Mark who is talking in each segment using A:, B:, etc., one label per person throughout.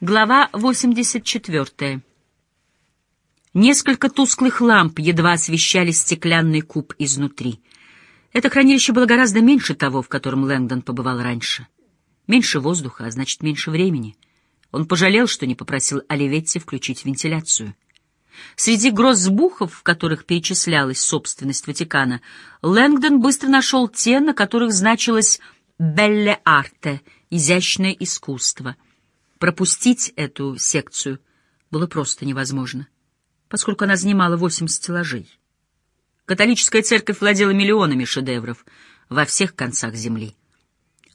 A: Глава 84. Несколько тусклых ламп едва освещали стеклянный куб изнутри. Это хранилище было гораздо меньше того, в котором Лэнгдон побывал раньше. Меньше воздуха, а значит, меньше времени. Он пожалел, что не попросил Оливетти включить вентиляцию. Среди гроссбухов, в которых перечислялась собственность Ватикана, Лэнгдон быстро нашел те, на которых значилось «Белле арте» — «изящное искусство». Пропустить эту секцию было просто невозможно, поскольку она занимала восемь стеллажей. Католическая церковь владела миллионами шедевров во всех концах земли.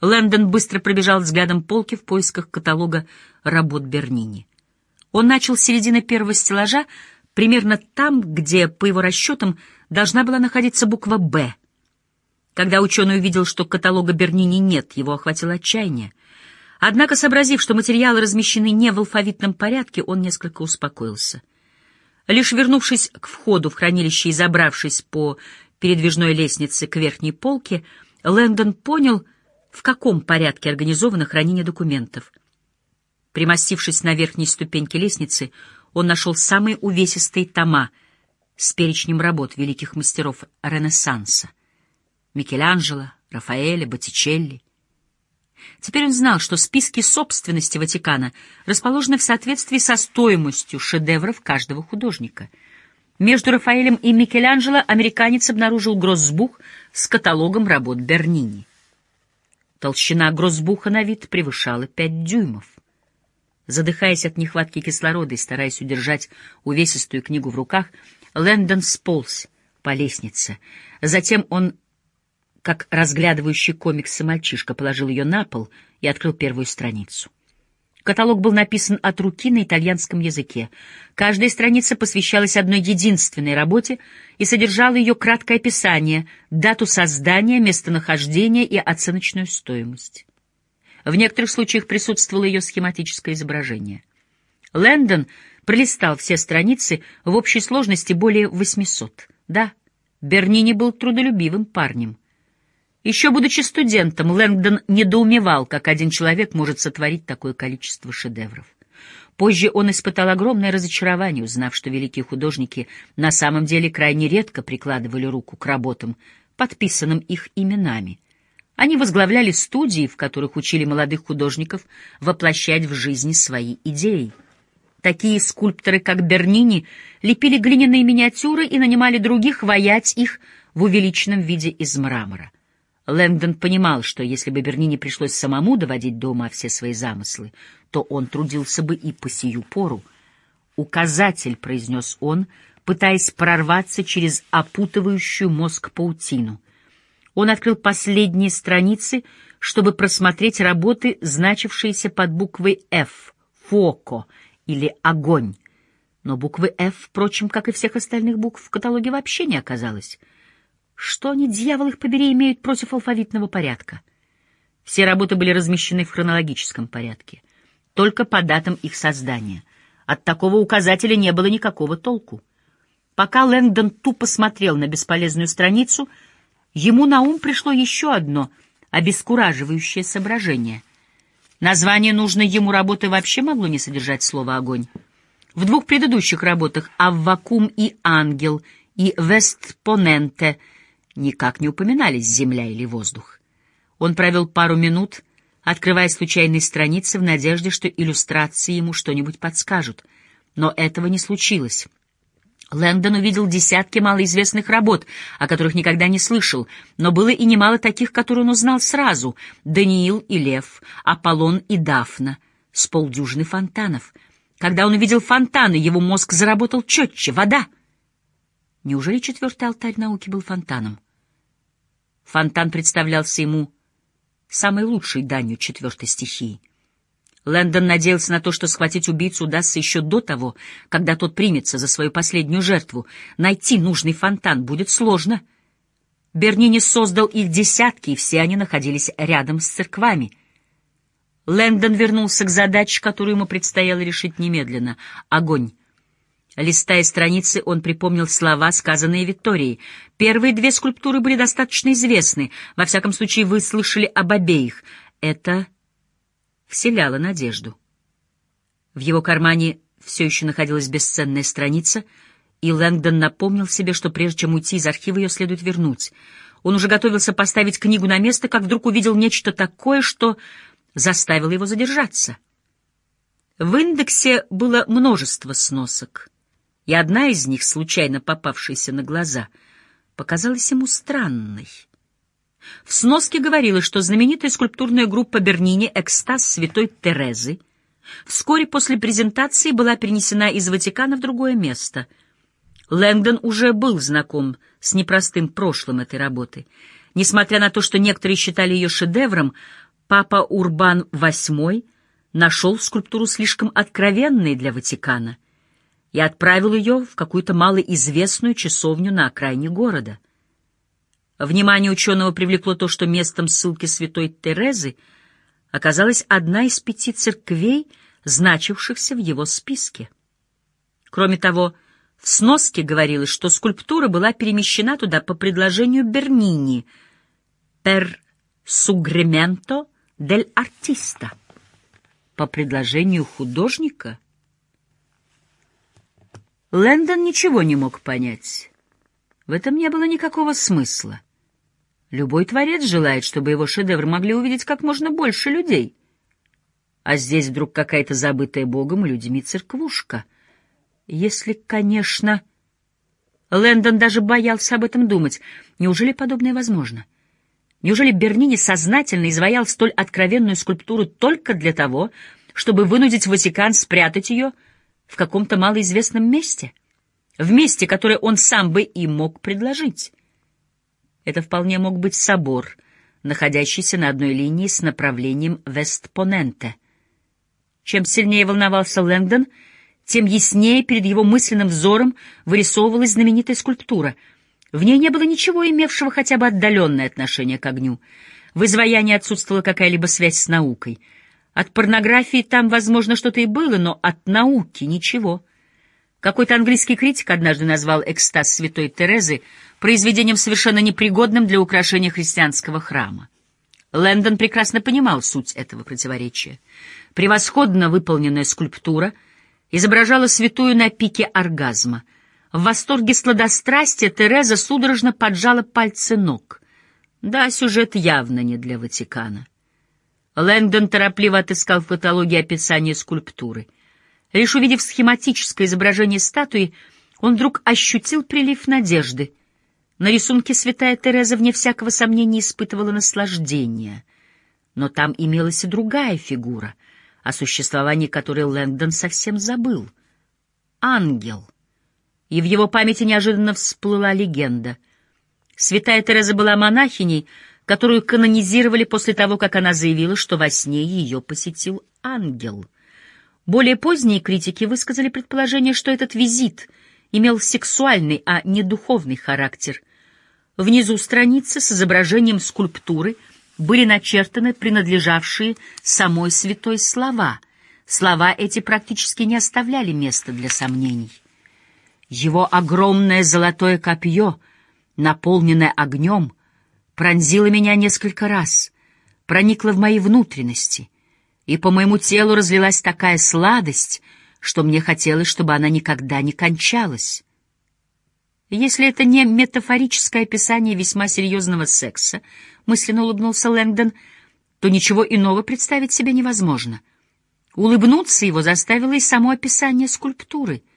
A: Лэндон быстро пробежал взглядом полки в поисках каталога работ Бернини. Он начал с середины первого стеллажа, примерно там, где, по его расчетам, должна была находиться буква «Б». Когда ученый увидел, что каталога Бернини нет, его охватило отчаяние. Однако, сообразив, что материалы размещены не в алфавитном порядке, он несколько успокоился. Лишь вернувшись к входу в хранилище и забравшись по передвижной лестнице к верхней полке, Лэндон понял, в каком порядке организовано хранение документов. Примостившись на верхней ступеньке лестницы, он нашел самые увесистые тома с перечнем работ великих мастеров Ренессанса — Микеланджело, Рафаэля, Боттичелли — Теперь он знал, что списки собственности Ватикана расположены в соответствии со стоимостью шедевров каждого художника. Между Рафаэлем и Микеланджело американец обнаружил гроссбух с каталогом работ Бернини. Толщина гроссбуха на вид превышала пять дюймов. Задыхаясь от нехватки кислорода и стараясь удержать увесистую книгу в руках, Лэндон сполз по лестнице. Затем он как разглядывающий комиксы мальчишка, положил ее на пол и открыл первую страницу. Каталог был написан от руки на итальянском языке. Каждая страница посвящалась одной единственной работе и содержала ее краткое описание, дату создания, местонахождение и оценочную стоимость. В некоторых случаях присутствовало ее схематическое изображение. Лэндон пролистал все страницы в общей сложности более 800. Да, Бернини был трудолюбивым парнем. Еще будучи студентом, Лэнгдон недоумевал, как один человек может сотворить такое количество шедевров. Позже он испытал огромное разочарование, узнав, что великие художники на самом деле крайне редко прикладывали руку к работам, подписанным их именами. Они возглавляли студии, в которых учили молодых художников воплощать в жизни свои идеи. Такие скульпторы, как Бернини, лепили глиняные миниатюры и нанимали других воять их в увеличенном виде из мрамора. Лэнгдон понимал, что если бы Бернини пришлось самому доводить до ума все свои замыслы, то он трудился бы и по сию пору. «Указатель», — произнес он, пытаясь прорваться через опутывающую мозг паутину. Он открыл последние страницы, чтобы просмотреть работы, значившиеся под буквой «Ф» — «Фоко» или «Огонь». Но буквы «Ф», впрочем, как и всех остальных букв в каталоге вообще не оказалось — что они, дьявол их побери, имеют против алфавитного порядка? Все работы были размещены в хронологическом порядке, только по датам их создания. От такого указателя не было никакого толку. Пока Лэнгдон тупо смотрел на бесполезную страницу, ему на ум пришло еще одно обескураживающее соображение. Название нужной ему работы вообще могло не содержать слово «огонь». В двух предыдущих работах «Аввакум» и «Ангел» и «Вестпоненте» никак не упоминались земля или воздух. Он провел пару минут, открывая случайные страницы в надежде, что иллюстрации ему что-нибудь подскажут. Но этого не случилось. Лэндон увидел десятки малоизвестных работ, о которых никогда не слышал, но было и немало таких, которые он узнал сразу — Даниил и Лев, Аполлон и Дафна, с полдюжины фонтанов. Когда он увидел фонтаны, его мозг заработал четче — вода — Неужели четвертый алтарь науки был фонтаном? Фонтан представлялся ему самой лучшей данью четвертой стихии. Лэндон надеялся на то, что схватить убийцу удастся еще до того, когда тот примется за свою последнюю жертву. Найти нужный фонтан будет сложно. Бернини создал их десятки, и все они находились рядом с церквами. Лэндон вернулся к задаче, которую ему предстояло решить немедленно — огонь. Листая страницы, он припомнил слова, сказанные Викторией. Первые две скульптуры были достаточно известны, во всяком случае вы слышали об обеих. Это вселяло надежду. В его кармане все еще находилась бесценная страница, и Лэнгдон напомнил себе, что прежде чем уйти из архива, ее следует вернуть. Он уже готовился поставить книгу на место, как вдруг увидел нечто такое, что заставило его задержаться. В индексе было множество сносок, и одна из них, случайно попавшаяся на глаза, показалась ему странной. В сноске говорилось, что знаменитая скульптурная группа Бернини «Экстаз святой Терезы» вскоре после презентации была перенесена из Ватикана в другое место. Лэнгдон уже был знаком с непростым прошлым этой работы. Несмотря на то, что некоторые считали ее шедевром, папа Урбан VIII нашел скульптуру слишком откровенной для Ватикана и отправил ее в какую-то малоизвестную часовню на окраине города. Внимание ученого привлекло то, что местом ссылки святой Терезы оказалась одна из пяти церквей, значившихся в его списке. Кроме того, в сноске говорилось, что скульптура была перемещена туда по предложению Бернини «per sugrimento del artista» по предложению художника? Лэндон ничего не мог понять. В этом не было никакого смысла. Любой творец желает, чтобы его шедевр могли увидеть как можно больше людей. А здесь вдруг какая-то забытая Богом и людьми церквушка. Если, конечно... Лэндон даже боялся об этом думать. Неужели подобное возможно? Неужели Бернини сознательно изваял столь откровенную скульптуру только для того, чтобы вынудить Ватикан спрятать ее в каком-то малоизвестном месте? В месте, которое он сам бы и мог предложить. Это вполне мог быть собор, находящийся на одной линии с направлением Вестпоненте. Чем сильнее волновался Лэнгдон, тем яснее перед его мысленным взором вырисовывалась знаменитая скульптура — в ней не было ничего, имевшего хотя бы отдаленное отношение к огню. В изваянии отсутствовала какая-либо связь с наукой. От порнографии там, возможно, что-то и было, но от науки ничего. Какой-то английский критик однажды назвал экстаз святой Терезы произведением совершенно непригодным для украшения христианского храма. Лэндон прекрасно понимал суть этого противоречия. Превосходно выполненная скульптура изображала святую на пике оргазма — в восторге сладострастия Тереза судорожно поджала пальцы ног. Да, сюжет явно не для Ватикана. Лэндон торопливо отыскал в каталоге описание скульптуры. Лишь увидев схематическое изображение статуи, он вдруг ощутил прилив надежды. На рисунке святая Тереза, вне всякого сомнения, испытывала наслаждение. Но там имелась и другая фигура, о существовании которой Лэндон совсем забыл. Ангел — и в его памяти неожиданно всплыла легенда. Святая Тереза была монахиней, которую канонизировали после того, как она заявила, что во сне ее посетил ангел. Более поздние критики высказали предположение, что этот визит имел сексуальный, а не духовный характер. Внизу страницы с изображением скульптуры были начертаны принадлежавшие самой святой слова. Слова эти практически не оставляли места для сомнений. Его огромное золотое копье, наполненное огнем, пронзило меня несколько раз, проникло в мои внутренности, и по моему телу разлилась такая сладость, что мне хотелось, чтобы она никогда не кончалась. Если это не метафорическое описание весьма серьезного секса, мысленно улыбнулся Лэнгдон, то ничего иного представить себе невозможно. Улыбнуться его заставило и само описание скульптуры —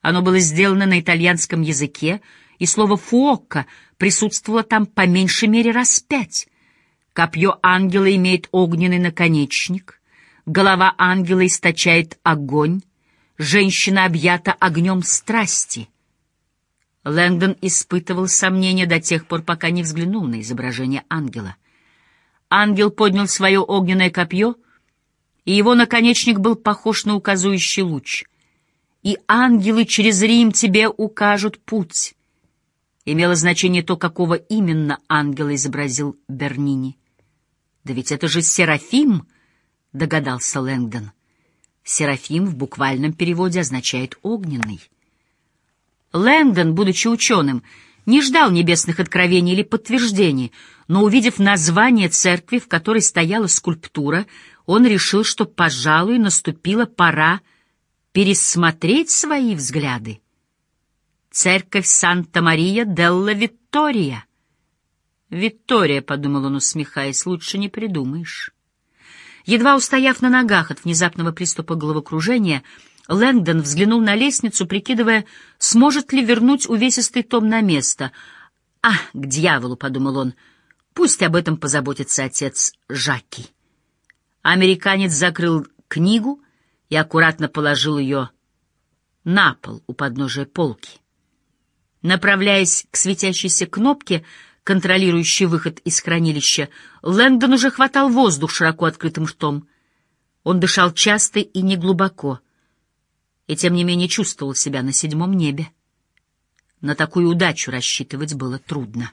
A: оно было сделано на итальянском языке, и слово «фуокко» присутствовало там по меньшей мере раз пять. Копье ангела имеет огненный наконечник, голова ангела источает огонь, женщина объята огнем страсти. Лэнгдон испытывал сомнения до тех пор, пока не взглянул на изображение ангела. Ангел поднял свое огненное копье, и его наконечник был похож на указующий луч — и ангелы через Рим тебе укажут путь. Имело значение то, какого именно ангела изобразил Бернини. Да ведь это же Серафим, догадался Лэнгдон. Серафим в буквальном переводе означает «огненный». Лэнгдон, будучи ученым, не ждал небесных откровений или подтверждений, но, увидев название церкви, в которой стояла скульптура, он решил, что, пожалуй, наступила пора пересмотреть свои взгляды. Церковь Санта-Мария Делла Виттория. Виттория, — подумал он, усмехаясь, — лучше не придумаешь. Едва устояв на ногах от внезапного приступа головокружения, Лэнгдон взглянул на лестницу, прикидывая, сможет ли вернуть увесистый том на место. «А, к дьяволу!» — подумал он. «Пусть об этом позаботится отец Жаки». Американец закрыл книгу и аккуратно положил ее на пол у подножия полки. Направляясь к светящейся кнопке, контролирующей выход из хранилища, Лэндон уже хватал воздух широко открытым ртом. Он дышал часто и неглубоко, и тем не менее чувствовал себя на седьмом небе. На такую удачу рассчитывать было трудно.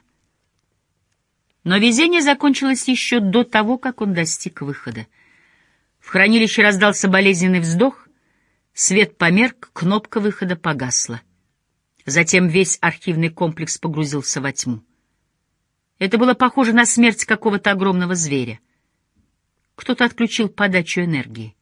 A: Но везение закончилось еще до того, как он достиг выхода. В хранилище раздался болезненный вздох, свет померк, кнопка выхода погасла. Затем весь архивный комплекс погрузился во тьму. Это было похоже на смерть какого-то огромного зверя. Кто-то отключил подачу энергии.